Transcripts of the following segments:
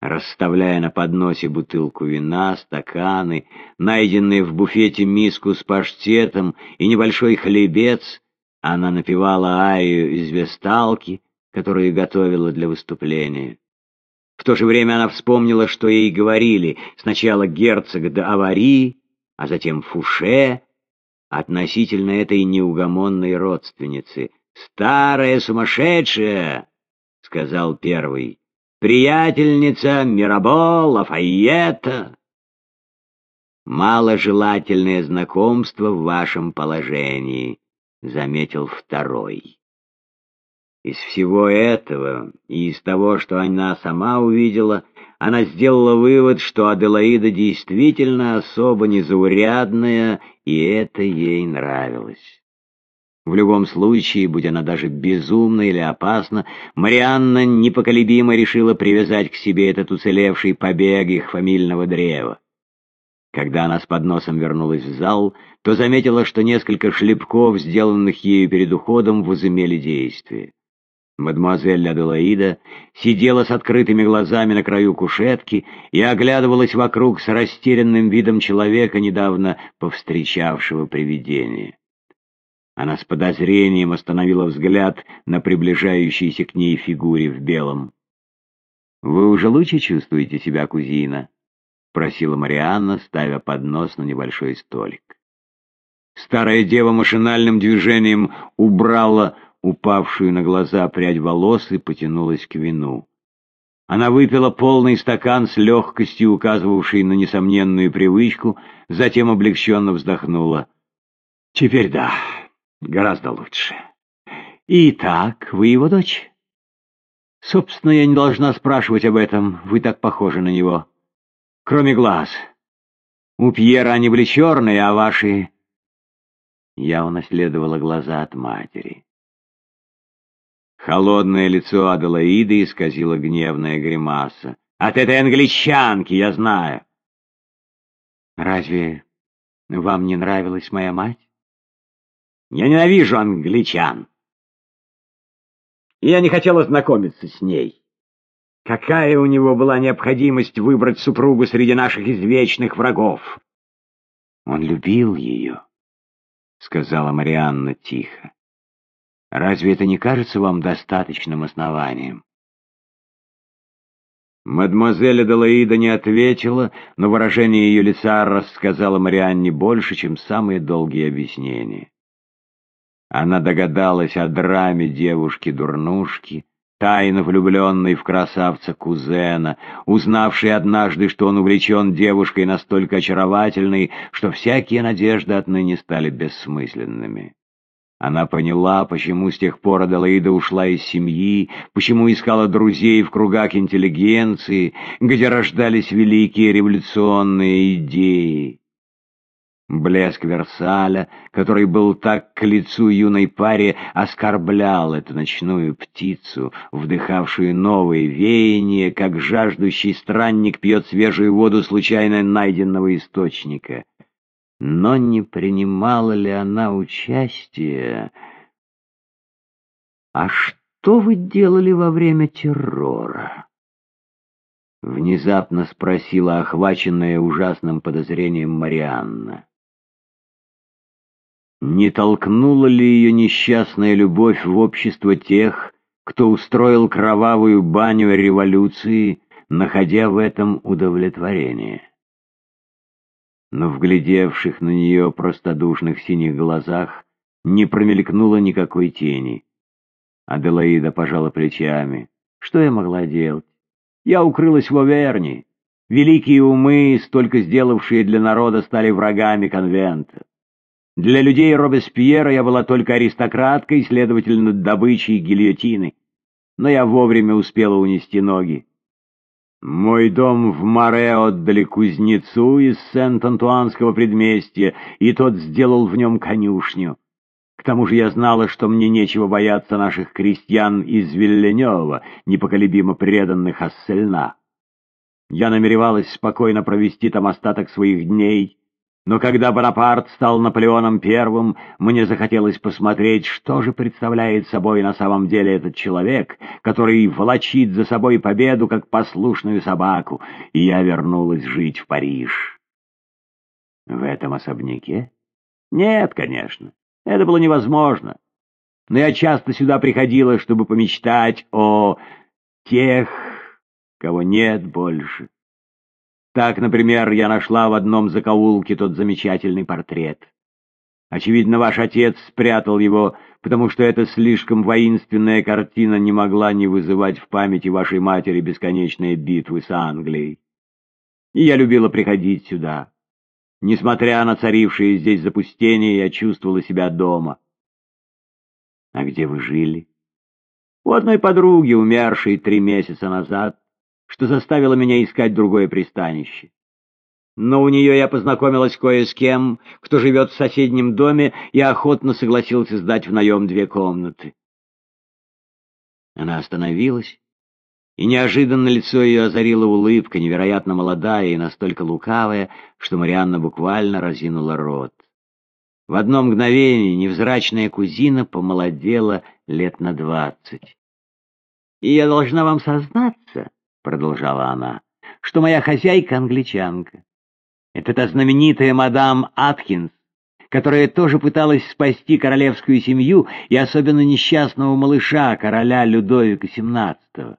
Расставляя на подносе бутылку вина, стаканы, найденные в буфете миску с паштетом и небольшой хлебец, она напевала арию из весталки, которую готовила для выступления. В то же время она вспомнила, что ей говорили сначала герцог де Авари, а затем Фуше, относительно этой неугомонной родственницы. «Старая сумасшедшая!» — сказал первый. «Приятельница Мирабо, Лафайета!» «Маложелательное знакомство в вашем положении», — заметил второй. Из всего этого и из того, что она сама увидела, она сделала вывод, что Аделаида действительно особо незаурядная, и это ей нравилось. В любом случае, будь она даже безумна или опасна, Марианна непоколебимо решила привязать к себе этот уцелевший побег их фамильного древа. Когда она с подносом вернулась в зал, то заметила, что несколько шлепков, сделанных ею перед уходом, возымели действие. Мадемуазель Аделаида сидела с открытыми глазами на краю кушетки и оглядывалась вокруг с растерянным видом человека, недавно повстречавшего привидение. Она с подозрением остановила взгляд на приближающейся к ней фигуре в белом. «Вы уже лучше чувствуете себя, кузина?» — просила Марианна, ставя поднос на небольшой столик. Старая дева машинальным движением убрала упавшую на глаза прядь волос и потянулась к вину. Она выпила полный стакан с легкостью, указывавшей на несомненную привычку, затем облегченно вздохнула. «Теперь да, гораздо лучше. Итак, вы его дочь?» «Собственно, я не должна спрашивать об этом, вы так похожи на него. Кроме глаз. У Пьера они были черные, а ваши...» Я унаследовала глаза от матери. Холодное лицо Аделаиды исказило гневная гримаса. «От этой англичанки, я знаю!» «Разве вам не нравилась моя мать?» «Я ненавижу англичан!» я не хотела знакомиться с ней. Какая у него была необходимость выбрать супругу среди наших извечных врагов? Он любил ее, — сказала Марианна тихо. Разве это не кажется вам достаточным основанием? Мадемуазель Аделаида не ответила, но выражение ее лица рассказало Марианне больше, чем самые долгие объяснения. Она догадалась о драме девушки-дурнушки, тайно влюбленной в красавца-кузена, узнавшей однажды, что он увлечен девушкой настолько очаровательной, что всякие надежды отныне стали бессмысленными. Она поняла, почему с тех пор Аделаида ушла из семьи, почему искала друзей в кругах интеллигенции, где рождались великие революционные идеи. Блеск Версаля, который был так к лицу юной паре, оскорблял эту ночную птицу, вдыхавшую новые веяния, как жаждущий странник пьет свежую воду случайно найденного источника но не принимала ли она участие? «А что вы делали во время террора?» Внезапно спросила охваченная ужасным подозрением Марианна. Не толкнула ли ее несчастная любовь в общество тех, кто устроил кровавую баню революции, находя в этом удовлетворение? но в глядевших на нее простодушных синих глазах не промелькнуло никакой тени. Аделаида пожала плечами. Что я могла делать? Я укрылась в Оверне. Великие умы, столько сделавшие для народа, стали врагами конвента. Для людей Робеспьера я была только аристократкой, следовательно, добычей гильотины. Но я вовремя успела унести ноги. Мой дом в Море отдали кузнецу из Сент-Антуанского предместья, и тот сделал в нем конюшню. К тому же я знала, что мне нечего бояться наших крестьян из Вильленева, непоколебимо преданных Ассельна. Я намеревалась спокойно провести там остаток своих дней, Но когда Бонапарт стал Наполеоном Первым, мне захотелось посмотреть, что же представляет собой на самом деле этот человек, который волочит за собой победу, как послушную собаку, и я вернулась жить в Париж. В этом особняке? Нет, конечно, это было невозможно. Но я часто сюда приходила, чтобы помечтать о тех, кого нет больше. Так, например, я нашла в одном закоулке тот замечательный портрет. Очевидно, ваш отец спрятал его, потому что эта слишком воинственная картина не могла не вызывать в памяти вашей матери бесконечные битвы с Англией. И я любила приходить сюда. Несмотря на царившее здесь запустение, я чувствовала себя дома. А где вы жили? У одной подруги, умершей три месяца назад что заставило меня искать другое пристанище. Но у нее я познакомилась кое с кем, кто живет в соседнем доме, и охотно согласился сдать в наем две комнаты. Она остановилась, и неожиданно лицо ее озарила улыбка, невероятно молодая и настолько лукавая, что Марианна буквально разинула рот. В одно мгновение невзрачная кузина помолодела лет на двадцать. «И я должна вам сознаться», — продолжала она, — что моя хозяйка англичанка. Это та знаменитая мадам Аткинс, которая тоже пыталась спасти королевскую семью и особенно несчастного малыша, короля Людовика XVII.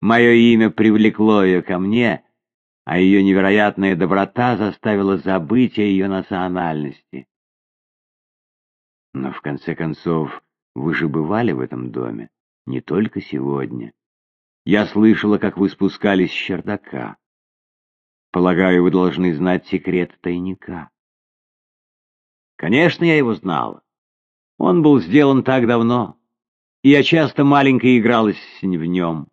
Мое имя привлекло ее ко мне, а ее невероятная доброта заставила забыть о ее национальности. Но в конце концов, вы же бывали в этом доме, не только сегодня. Я слышала, как вы спускались с чердака. Полагаю, вы должны знать секрет тайника. Конечно, я его знала. Он был сделан так давно, и я часто маленько игралась в нем.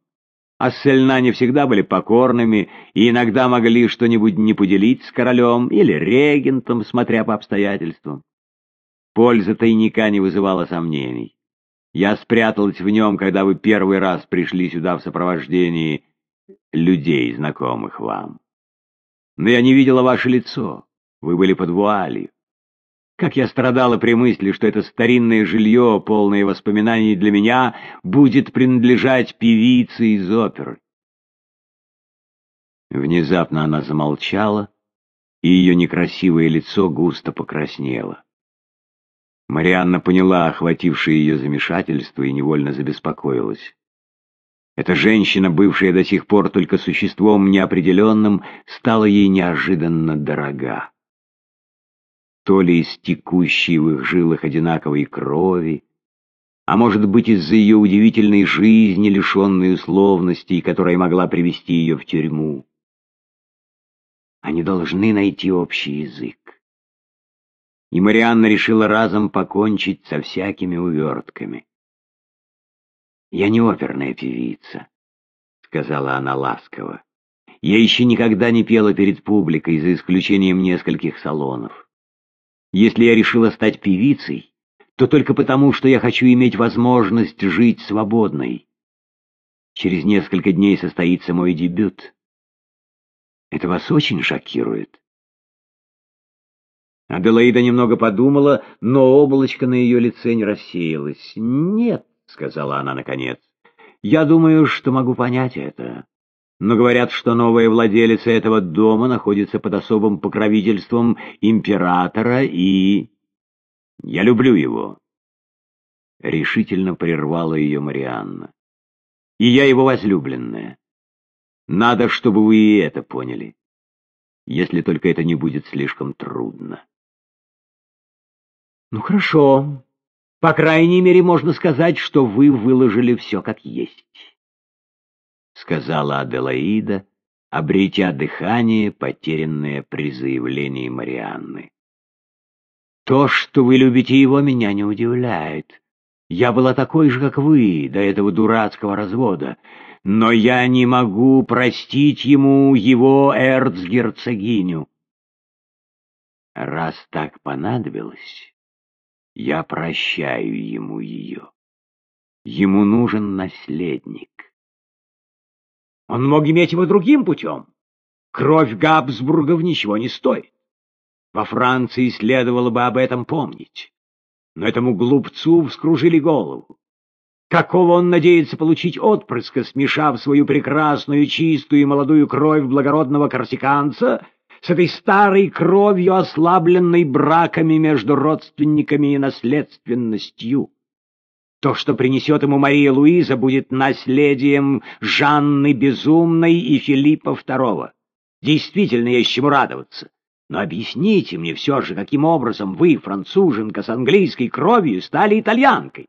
А сельнане всегда были покорными и иногда могли что-нибудь не поделить с королем или регентом, смотря по обстоятельствам. Польза тайника не вызывала сомнений. Я спряталась в нем, когда вы первый раз пришли сюда в сопровождении людей, знакомых вам. Но я не видела ваше лицо. Вы были под вуалью. Как я страдала при мысли, что это старинное жилье, полное воспоминаний для меня, будет принадлежать певице из оперы. Внезапно она замолчала, и ее некрасивое лицо густо покраснело. Марианна поняла охватившее ее замешательство и невольно забеспокоилась. Эта женщина, бывшая до сих пор только существом неопределенным, стала ей неожиданно дорога. То ли из текущей в их жилах одинаковой крови, а может быть из-за ее удивительной жизни, лишенной условностей, которая могла привести ее в тюрьму. Они должны найти общий язык и Марианна решила разом покончить со всякими увертками. «Я не оперная певица», — сказала она ласково. «Я еще никогда не пела перед публикой, за исключением нескольких салонов. Если я решила стать певицей, то только потому, что я хочу иметь возможность жить свободной. Через несколько дней состоится мой дебют. Это вас очень шокирует?» Аделаида немного подумала, но облачко на ее лице не рассеялось. «Нет», — сказала она наконец, — «я думаю, что могу понять это. Но говорят, что новая владелица этого дома находится под особым покровительством императора и... Я люблю его». Решительно прервала ее Марианна. «И я его возлюбленная. Надо, чтобы вы и это поняли, если только это не будет слишком трудно». Ну хорошо. По крайней мере, можно сказать, что вы выложили все как есть. Сказала Аделаида, обретя дыхание, потерянное при заявлении Марианны. То, что вы любите его, меня не удивляет. Я была такой же, как вы, до этого дурацкого развода. Но я не могу простить ему его эрцгерцогиню. Раз так понадобилось, я прощаю ему ее. Ему нужен наследник. Он мог иметь его другим путем. Кровь Габсбургов ничего не стоит. Во Франции следовало бы об этом помнить. Но этому глупцу вскружили голову. Какого он надеется получить отпрыска, смешав свою прекрасную, чистую и молодую кровь благородного корсиканца с этой старой кровью, ослабленной браками между родственниками и наследственностью? То, что принесет ему Мария Луиза, будет наследием Жанны Безумной и Филиппа II. Действительно, есть чему радоваться. Но объясните мне все же, каким образом вы, француженка с английской кровью, стали итальянкой.